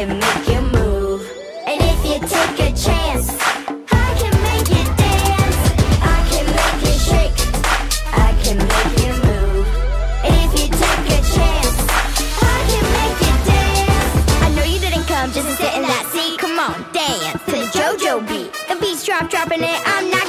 can make you move. And if you take a chance, I can make you dance. I can make you shake. I can make you move. And if you take a chance, I can make you dance. I know you didn't come just to sit in that seat. Come on, dance to the JoJo beat. The beat's drop, dropping it. I'm knock,